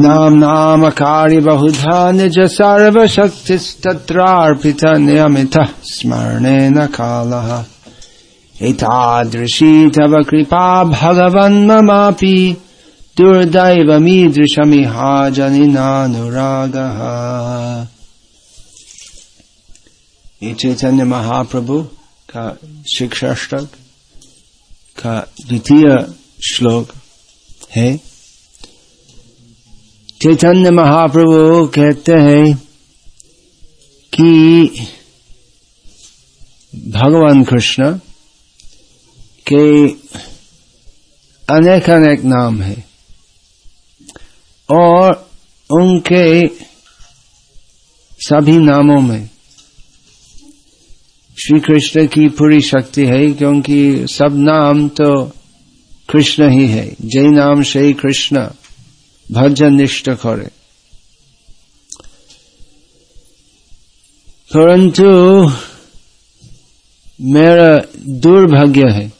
नाम नामकारि बहुधा निज सर्वशक्तिस्तत्रार्पित नियमितः स्मरणेन कालः। एतादृशी तव कृपा भगवन्ममापि दुर्दैवमीदृशमिहाजनिनानुरागः। ये चैतन्य महाप्रभु का शिक्षाष्टक, का द्वितीय श्लोक है। चैतन्य महाप्रभु कहते हैं कि भगवान कृष्ण के अनेक अनेक नाम है और उनके सभी नामों में श्री कृष्ण की पूरी शक्ति है, क्योंकि सब नाम तो कृष्ण ही है। जय नाम श्री कृष्ण। निष्ठ करे। परंतु मेरा दुर्भाग्य है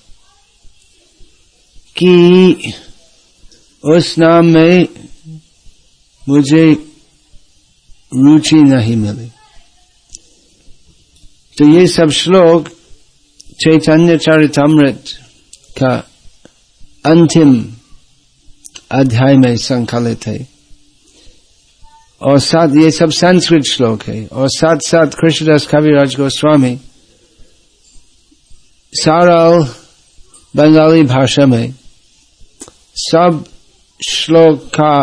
कि उस नाम में मुझे रुचि नहीं मिली। तो ये सब श्लोक चैतन्य चरितमृत का अंतिम अध्याय में संकलित है। और साथ ये सब संस्कृत श्लोक है। और साथ साथ कृष्णदास कविराज गोस्वामी सरल बंगाली भाषा में सब श्लोक का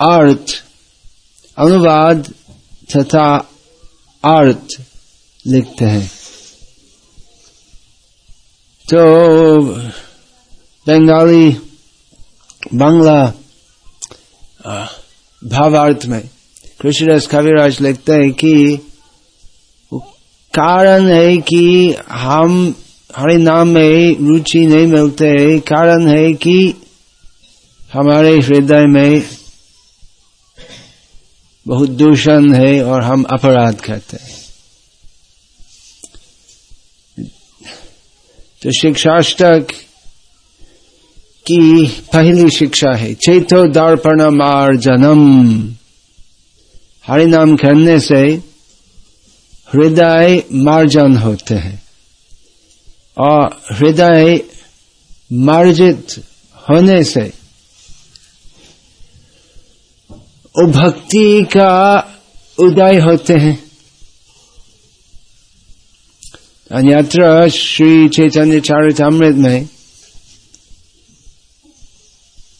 अर्थ अनुवाद तथा अर्थ लिखते हैं। तो बंगाली बांग्ला भावार्थ में कृष्णदास कविराज लिखते हैं कि कारण है कि हम हरे नाम में रुचि नहीं मिलते है कारण है कि हमारे हृदय में बहुत दूषण है और हम अपराध करते हैं तो शिक्षाष्टक की पहली शिक्षा है। चैतो दर्पण मार्जनम। हरि नाम करने से हृदय मार्जन होते हैं। और हृदय मार्जित होने से भक्ति का उदय होते हैं। अन्यत्र श्री चैतन्य चारित अमृत में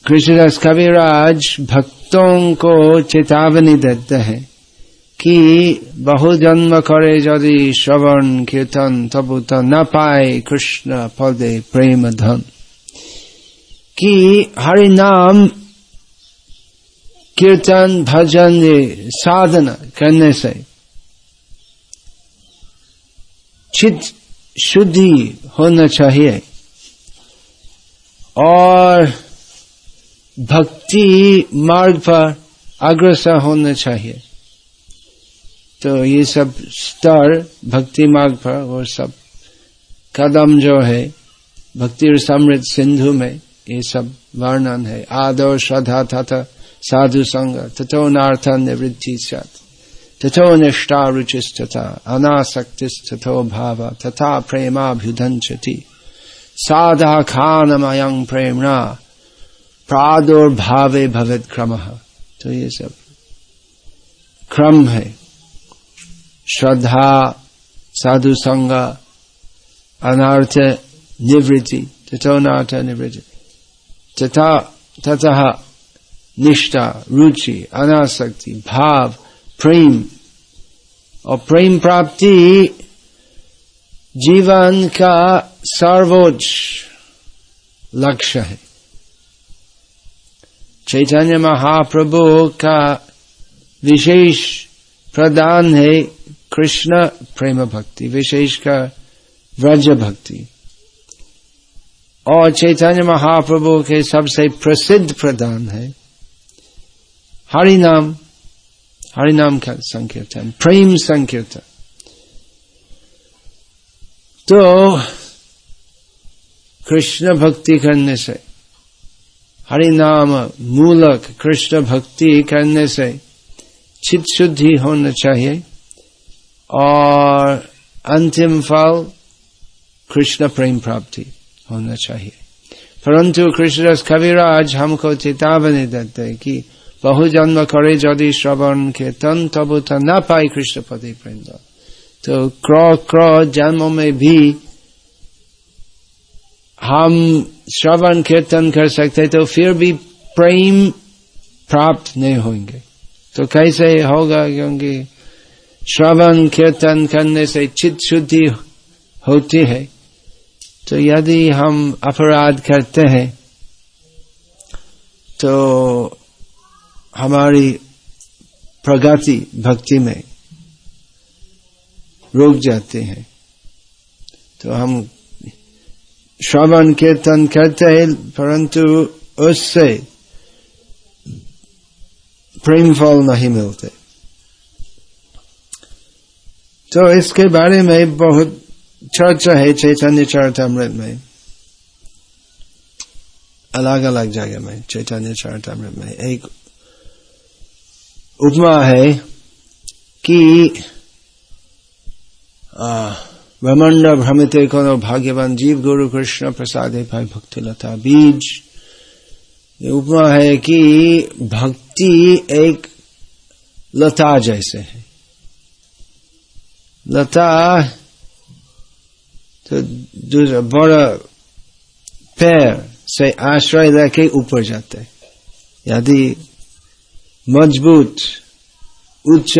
कृष्णदास कविराज भक्तों को चेतावनी देते हैं कि बहु जन्म करे यदि श्रवण कीर्तन तब तो न पाए कृष्ण पदे प्रेम धन कि हरि नाम कीर्तन भजन साधना करने से चित शुद्धि होना चाहिए और भक्ति मार्ग पर अग्रसर होना चाहिए। तो ये सब स्तर भक्ति मार्ग पर वो सब कदम जो है, भक्ति और समृद्ध सिंधु में ये सब वर्णन है। आदर, श्रद्धा तथा साधु संग, तथो नार्थ निवृत्ति तथो निष्ठा रुचिस्तथा, अनासक्तिस्तथो भाव, तथा प्रेमाभ्युदंचति। साधा खानमयं प्रेमणा प्रादुर्भावे भवेद क्रम। तो ये सब। क्रम है। श्रद्धा साधु संग अनार्थ, निवृत्ति तथोनार्थ निवृत्ति। तथा, ततः निष्ठा, रुचि, अनासक्ति, भाव, प्रेम। और प्रेम प्राप्ति जीवन का सर्वोच्च लक्ष्य है। चैतन्य महाप्रभु का विशेष प्रदान है कृष्ण प्रेम भक्ति विशेषकर व्रज भक्ति। और चैतन्य महाप्रभु के सबसे प्रसिद्ध प्रदान है हरि नाम हरि नाम का संकीर्तन, प्रेम संकीर्तन। तो कृष्ण भक्ति करने से हरि नाम मूलक कृष्ण भक्ति करने से चित शुद्धि होना चाहिए और अंतिम फल कृष्ण प्रेम प्राप्ति होना चाहिए परंतु कृष्णदास कविराज हमको चेतावनी देते कि बहु जन्म करे यदि श्रवण के तन तब तो न पाए कृष्ण पति प्रेम तो क्र क्र जन्म में भी हम श्रवण कीर्तन कर सकते तो फिर भी प्रेम प्राप्त नहीं होंगे। तो कैसे होगा क्योंकि श्रवण कीर्तन करने से चित शुद्धि होती है। तो यदि हम अपराध करते हैं तो हमारी प्रगति भक्ति में रुक जाते हैं। तो हम श्रवण कीर्तन करते हैं परंतु उससे प्रेम फल नहीं मिलते तो इसके बारे में बहुत चर्चा है, चैतन्य चरितमृत में। अलग अलग जगह में, चैतन्य चरितमृत में। एक उपमा है कि ब्रह्मांड भ्रमित कौन भाग्यवान जीव, गुरु कृष्ण प्रसाद भाई भक्ति लता बीज। ये उपमा है कि भक्ति एक लता जैसे है। लता तो बड़ा पैर से आश्रय लेके ऊपर जाते यदि मज़बूत, उच्च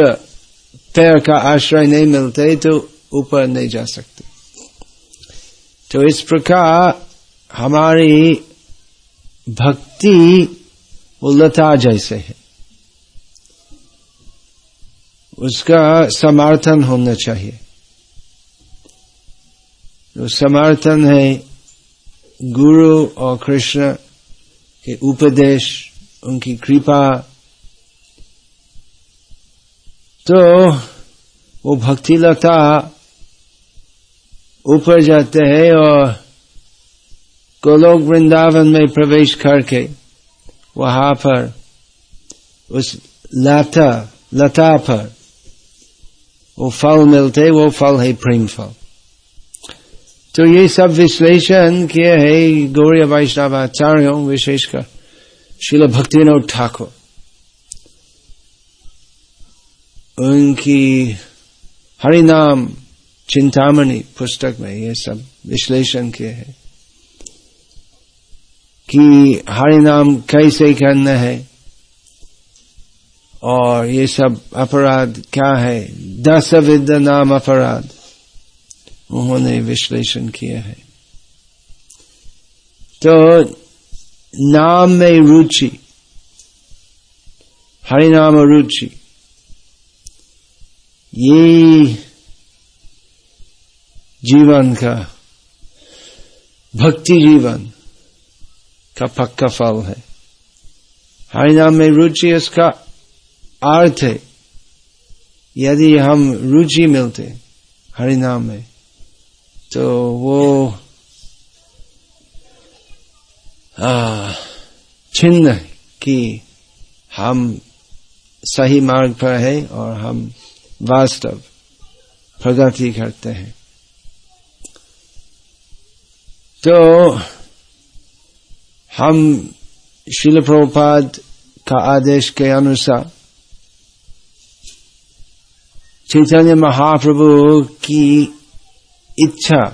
पैर का आश्रय नहीं मिलते तो ऊपर नहीं जा सकते। तो इस प्रकार हमारी भक्ति वो लता जैसे है। उसका समर्थन होना चाहिए। जो समर्थन है गुरु और कृष्ण के उपदेश, उनकी कृपा तो वो भक्ति लता ऊपर जाते हैं और गोलोक वृंदावन में प्रवेश करके वहाँ पर उस लता लता पर वो फल मिलते, वो फल है प्रेम फल तो ये सब विश्लेषण किए है गौरी वैष्णवाचार्यों विशेषकर शिल भक्तिनोद ठाकुर। उनकी हरिनाम चिंतामणि पुस्तक में ये सब विश्लेषण किए हैं कि हरिनाम कैसे करना है और ये सब अपराध क्या है? दस विद नाम अपराध। उन्होंने विश्लेषण किया है। तो नाम में रुचि हरिनाम रुचि, ये जीवन का, भक्ति जीवन का पक्का फल है। हरिनाम में रुचि इसका अर्थ है, यदि हम रुचि मिलते हरिनाम में तो वो चिन्ह कि हम सही मार्ग पर है और हम वास्तव प्रगति करते हैं। तो हम शिल प्रभुपाद का आदेश के अनुसार चैतन्य महाप्रभु की इच्छा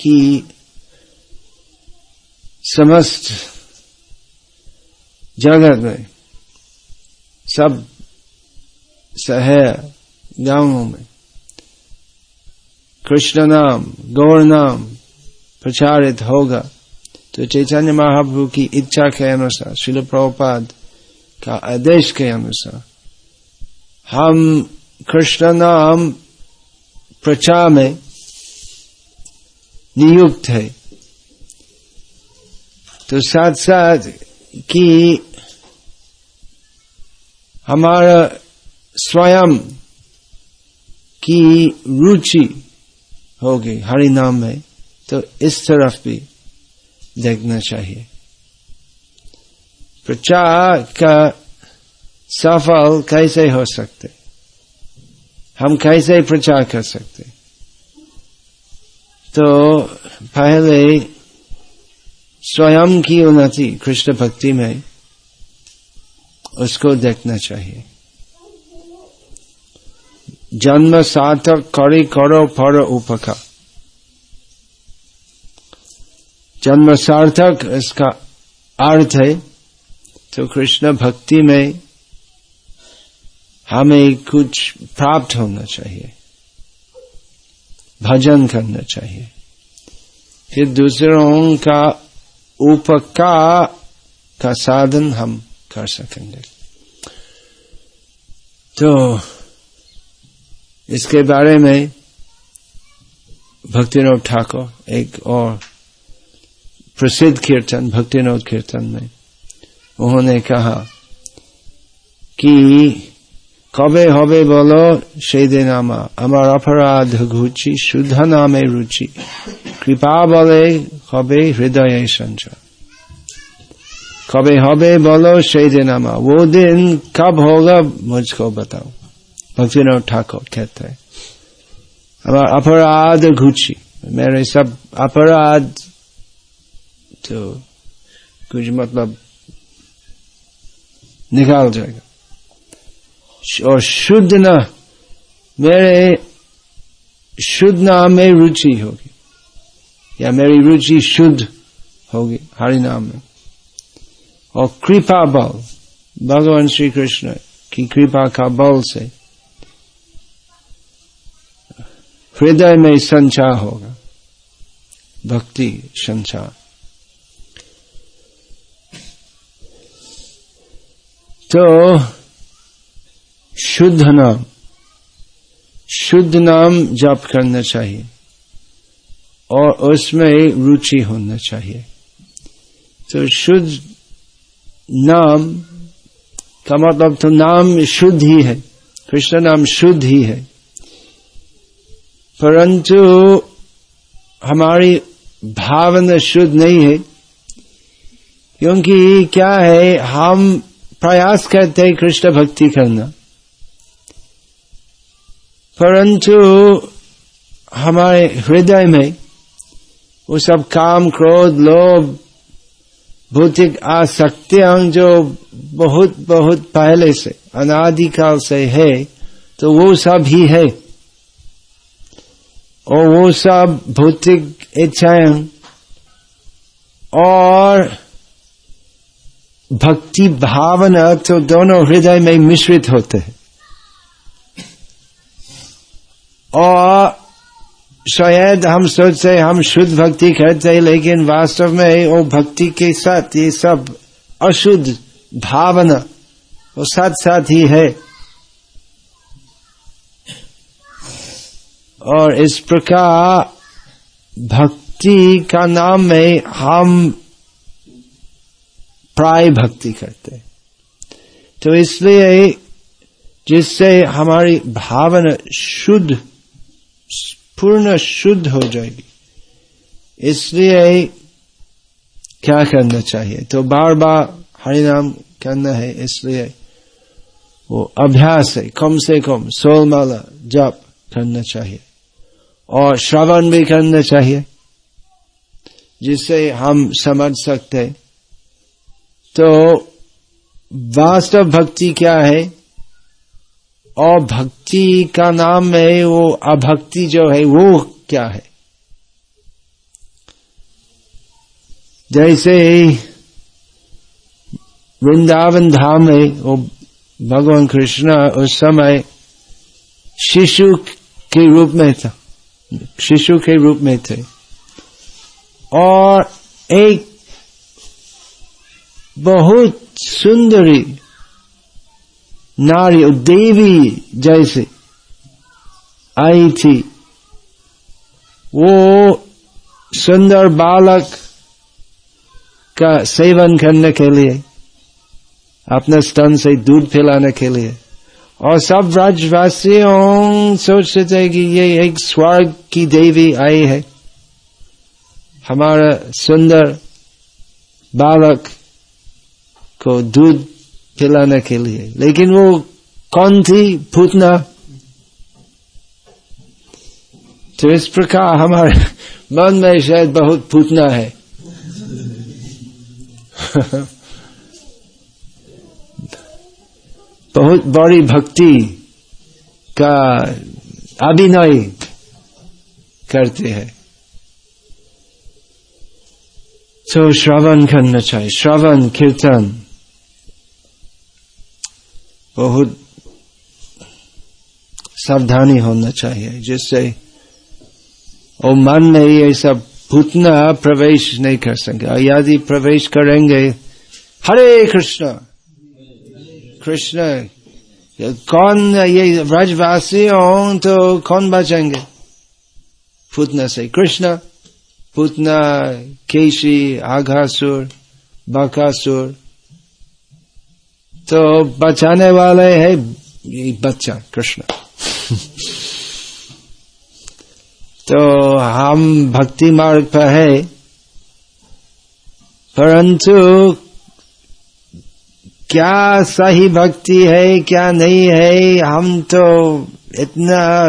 की समस्त जगत में सब शहर गाँवों में कृष्ण नाम, गौर नाम प्रचारित होगा। तो चैतन्य महाप्रभु की इच्छा के अनुसार शिल प्रभुपाद का आदेश के अनुसार, हम कृष्ण नाम प्रचार में नियुक्त है। तो साथ साथ कि हमारा स्वयं की रुचि होगी, हरि नाम में। तो इस तरफ़ भी देखना चाहिए। प्रचार का सफल कैसे हो सकते? हम कैसे प्रचार कर सकते? तो पहले स्वयं की उन्नति, कृष्ण भक्ति में उसको देखना चाहिए। जन्म सार्थक करी करो पर उपका जन्म सार्थक इसका अर्थ है तो कृष्ण भक्ति में हमें कुछ प्राप्त होना चाहिए। भजन करना चाहिए। फिर दूसरों का उपकार का साधन हम कर सकेंगे। तो इसके बारे में भक्तिनोद ठाकुर एक और प्रसिद्ध कीर्तन भक्तिनोद कीर्तन में उन्होंने कहा कि কবে হবে বলো সেই দিন আমা আমার অপরাধ ঘুচি শুদ্ধ নামে রুচি কৃপা বলে হবে হৃদয়ে সঞ্চয় कभी হবে बोलो সেই दिन आमा वो दिन कब होगा मुझको बताओ भक्तिनाथ ठाकुर कहते हैं हमारा अपराध घुची मेरे सब अपराध तो कुछ मतलब निकाल जाएगा। और शुद्ध न, मेरे शुद्ध नाम में रुचि होगी। या मेरी रुचि शुद्ध होगी, हरि नाम में। और कृपा बल, भगवान श्री कृष्ण की कृपा का बल से हृदय में संचार होगा, भक्ति संचार। तो शुद्ध नाम शुद्ध नाम जप करना चाहिए। और उसमें रुचि होना चाहिए। तो शुद्ध नाम का मतलब तो नाम शुद्ध ही है। कृष्ण नाम शुद्ध ही है। परंतु हमारी भावना शुद्ध नहीं है। क्योंकि क्या है, हम प्रयास करते हैं कृष्ण भक्ति करना। परंतु हमारे हृदय में वो सब काम, क्रोध, लोभ, भौतिक आसक्तियाँ जो बहुत बहुत पहले से, अनादिकाल से है तो वो सब ही है। और वो सब भौतिक इच्छाएँ और भक्ति भावना तो दोनों हृदय में मिश्रित होते हैं। और शायद हम सोचते हम शुद्ध भक्ति करते हैं, लेकिन वास्तव में वो भक्ति के साथ ये सब अशुद्ध भावना वो साथ साथ ही है। और इस प्रकार भक्ति का नाम में हम प्राय भक्ति करते तो इसलिए जिससे हमारी भावना शुद्ध, पूर्ण शुद्ध हो जाएगी। इसलिए क्या करना चाहिए? तो बार बार हरिनाम करना है, इसलिए वो अभ्यास है। कम से कम सोल माला जप करना चाहिए। और श्रवण भी करना चाहिए, जिससे हम समझ सकते तो वास्तव भक्ति क्या है? और भक्ति का नाम है वो अभक्ति जो है, वो क्या है? जैसे वृंदावन धाम है, वो भगवान कृष्ण उस समय शिशु के रूप में था, शिशु के रूप में थे। और एक बहुत सुंदरी नारी और देवी जैसे आई थी। वो सुंदर बालक का सेवन करने के लिए, अपने स्तन से दूध पिलाने के लिए। और सब राजवासियों सोचते थे कि ये एक स्वर्ग की देवी आई है। हमारा सुंदर बालक को दूध पिलाने के लिए। लेकिन वो कौन थी? पूतना। तो इस प्रकार हमारे मन में शायद बहुत पूतना है। बहुत बड़ी भक्ति का अभिनय करते हैं। तो श्रवण करना चाहिए। श्रवण, कीर्तन। बहुत सावधानी होना चाहिए। जिससे और मन में ये सब भूतना प्रवेश नहीं कर सकेंगे यदि प्रवेश करेंगे। हरे कृष्ण! कृष्ण, कौन ये ब्रजवासी हो तो कौन बचेंगे? पुतना से कृष्ण पुतना केशी, आघासुर, बकासुर तो बचाने वाले है ये बच्चा कृष्ण। तो हम भक्ति मार्ग पर है परंतु क्या सही भक्ति है क्या नहीं है हम तो इतना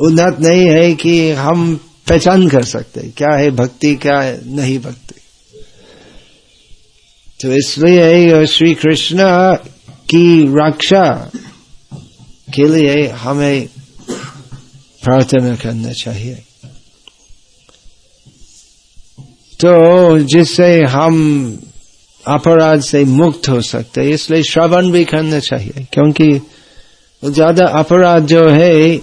उन्नत नहीं है कि हम पहचान कर सकते क्या है भक्ति क्या है नहीं भक्ति। तो इसलिए श्री कृष्ण की रक्षा के लिए हमें प्रार्थना करना चाहिए। तो जिससे हम अपराध से मुक्त हो सकते हैं, इसलिए श्रवण भी करना चाहिए, क्योंकि ज़्यादा अपराध जो है,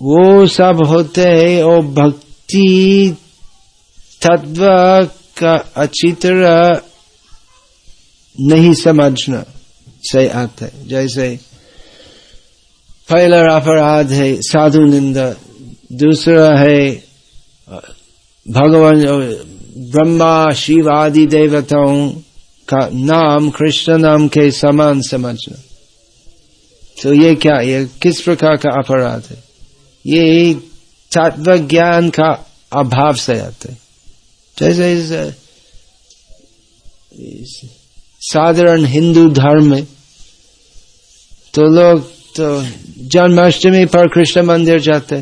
वो सब होते है और भक्ति तत्व का अच्छी तरह नहीं समझना से आता है। जैसे पहला अपराध है, साधु निंदा, दूसरा है, भगवान ब्रह्मा, शिव आदि देवताओं का नाम, कृष्ण नाम के समान समझना। तो ये क्या, ये किस प्रकार का अपराध है? ये तत्व ज्ञान का अभाव से आते जैसे साधारण हिंदू धर्म में तो लोग तो जन्माष्टमी पर कृष्ण मंदिर जाते,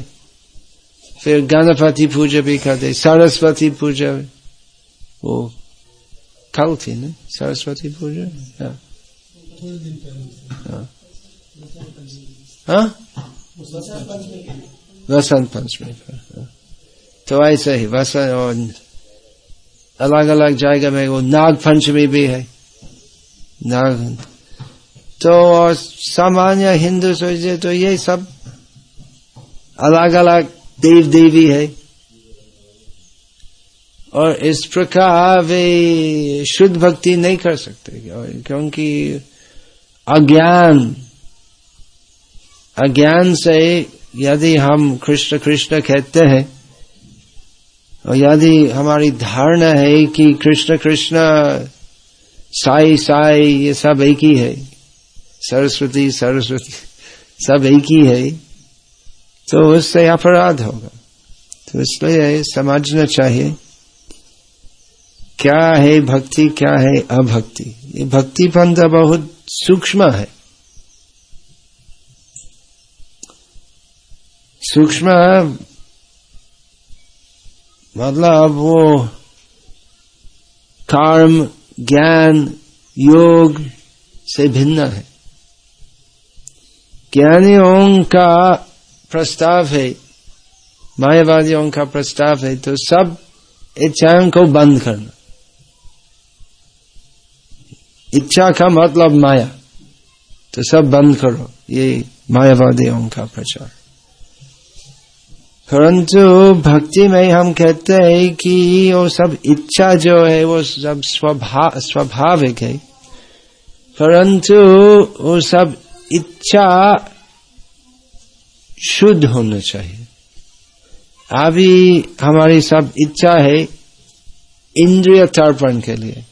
फिर गणपति पूजा भी करते, सरस्वती पूजा। वो कल थी ना सरस्वती पूजा? हाँ। हाँ। वसंत पंचमी पर तो ऐसे ही वसंत और अलग अलग जगह में वो नाग पंचमी भी है। नाग तो और सामान्य हिंदू सोचे तो ये सब अलग अलग देव देवी है। और इस प्रकार वे शुद्ध भक्ति नहीं कर सकते, क्योंकि अज्ञान अज्ञान से यदि हम कृष्ण कृष्ण कहते हैं, और यदि हमारी धारणा है कि कृष्ण कृष्ण साई साई, ये सब एक ही है। सरस्वती सरस्वती, सब एक ही है। तो उससे अपराध होगा। तो इसलिए समझना चाहिए, क्या है भक्ति, क्या है अभक्ति? ये भक्ति पंथ बहुत सूक्ष्म है। सूक्ष्म मतलब वो कर्म ज्ञान, योग से भिन्न है। ज्ञानियों का प्रस्ताव है, मायावादियों का प्रस्ताव है तो सब इच्छाओं को बंद करना। इच्छा का मतलब माया तो सब बंद करो, ये मायावादियों का प्रचार। परंतु भक्ति में हम कहते हैं कि वो सब इच्छा जो है, वो सब स्वभाव स्वाभाविक है। परंतु वो सब इच्छा शुद्ध होना चाहिए। अभी हमारी सब इच्छा है इंद्रिय तर्पण के लिए।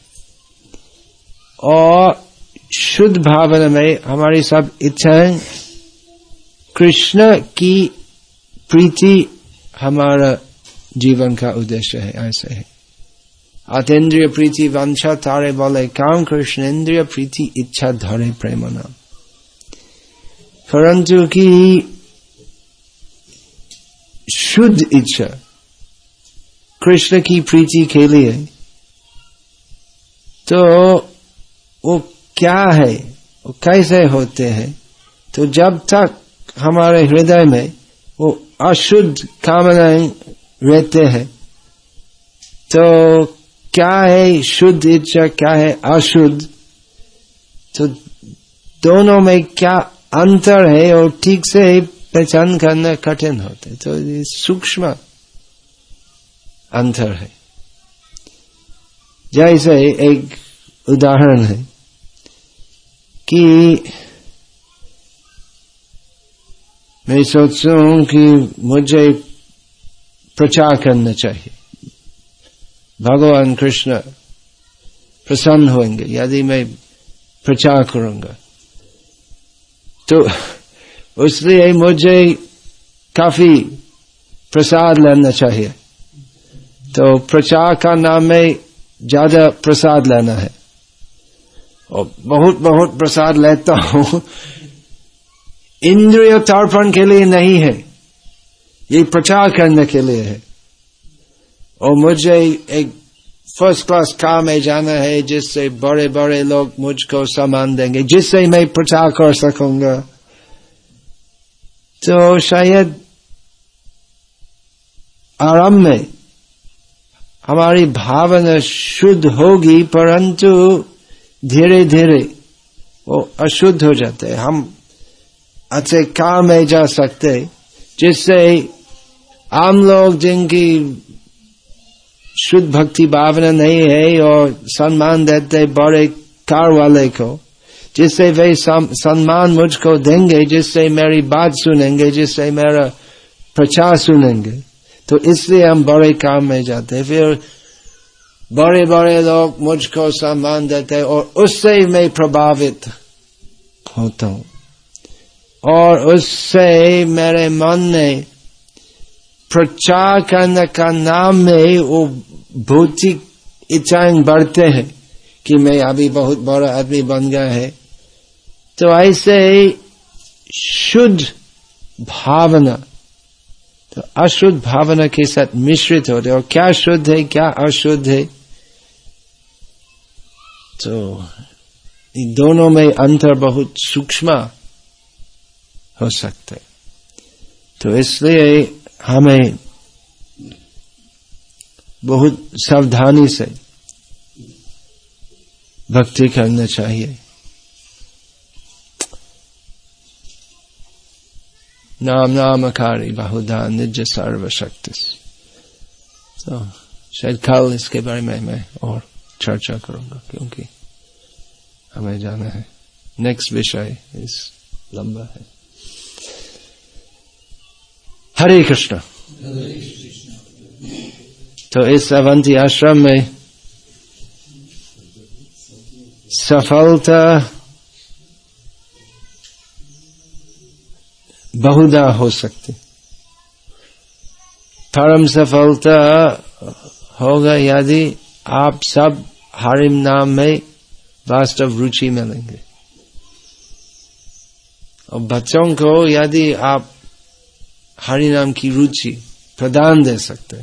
और शुद्ध भावना में हमारी सब इच्छाएँ कृष्ण की प्रीति हमारा जीवन का उद्देश्य है, ऐसे है। अतेंद्रिय प्रीति वंशा तारे बोले काम कृष्ण, इंद्रिय प्रीति इच्छा धरे प्रेम नाम परंतु की शुद्ध इच्छा कृष्ण की प्रीति के लिए तो वो क्या है? वो कैसे होते हैं? तो जब तक हमारे हृदय में अशुद्ध कामनाएँ रहते हैं। तो क्या है शुद्ध इच्छा, क्या है अशुद्ध? तो दोनों में क्या अंतर है और ठीक से पहचान करना कठिन होते तो ये सूक्ष्म अंतर है। जैसे एक उदाहरण है कि मैं सोचता हूँ कि मुझे प्रचार करना चाहिए। भगवान कृष्ण प्रसन्न होंगे, यदि मैं प्रचार करूँगा। तो इसलिए मुझे काफ़ी प्रसाद लेना चाहिए। तो प्रचार का नाम में ज़्यादा प्रसाद लेना है। और बहुत बहुत प्रसाद लेता हूँ। इंद्रिय तर्पण के लिए नहीं है। ये प्रचार करने के लिए है। और मुझे एक फ़र्स्ट क्लास कार में जाना है, जिससे बड़े बड़े लोग मुझको सामान देंगे, जिससे मैं प्रचार कर सकूँगा। तो शायद आरंभ में हमारी भावना शुद्ध होगी, परंतु धीरे धीरे वो अशुद्ध हो जाते हैं। हम अच्छे काम में जा सकते जिससे आम लोग जिनकी शुद्ध भक्ति भावना नहीं है और सम्मान देते बड़े कार वाले को जिससे वे सम्मान मुझको देंगे जिससे मेरी बात सुनेंगे जिससे मेरा प्रचार सुनेंगे तो इसलिए हम बड़े काम में जाते फिर बड़े बड़े लोग मुझको सम्मान देते और उससे मैं प्रभावित होता हूँ और उससे मेरे मन में प्रचार करने का नाम में वो भौतिक इच्छाएँ बढ़ते हैं कि मैं अभी बहुत बड़ा आदमी बन गया है। तो ऐसे शुद्ध भावना तो अशुद्ध भावना के साथ मिश्रित होते और क्या शुद्ध है, क्या अशुद्ध है? तो दोनों में अंतर बहुत सूक्ष्म हो सकते। तो इसलिए हमें बहुत सावधानी से भक्ति करना चाहिए। नाम नामकारी बहुधा निज सर्वशक्ति तो शायद कल इसके बारे में मैं और चर्चा करूँगा, क्योंकि हमें जाना है। नेक्स्ट विषय इस लंबा है। हरे कृष्ण तो इस अवंती आश्रम में सफलता बहुधा हो सकती। परम सफलता होगा यदि आप सब हरिम नाम में वास्तव रुचि मिलेंगे और बच्चों को यदि आप हरि नाम की रुचि प्रदान दे सकते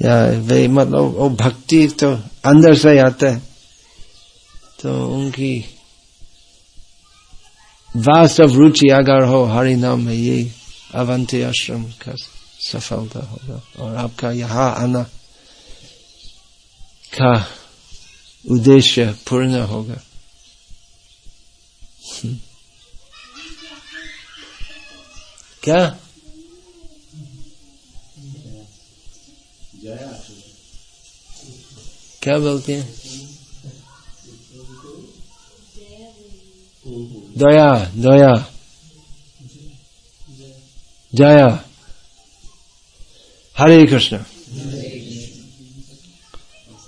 या वे मतलब वो भक्ति तो अंदर से आता है। तो उनकी वास्तव रुचि अगर हो हरि नाम में ये अवंती आश्रम का सफलता होगा और आपका यहाँ आना का उद्देश्य पूर्ण होगा क्या? क्या बोलते हैं? दया दया। जया। हरे कृष्ण।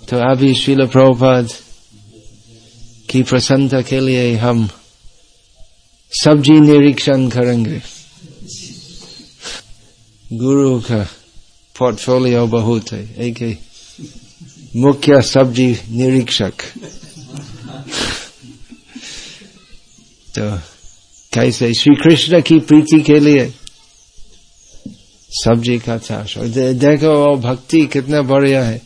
तो अभी शिल प्रभुपाद की प्रसन्नता के लिए हम सब्ज़ी निरीक्षण करेंगे। गुरु का पोर्टफोलियो बहुत है एक मुख्य सब्ज़ी निरीक्षक। तो कैसे श्री कृष्ण की प्रीति के लिए सब्ज़ी का चाश और दे, देखो वो भक्ति कितना बढ़िया है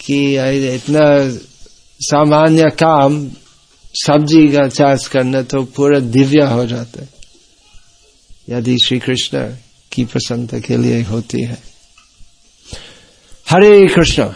कि इतना सामान्य काम सब्ज़ी का चाष करना तो पूरा दिव्य हो जाता है। यदि श्री कृष्ण की प्रसन्नता के लिए होती है। हरे कृष्ण।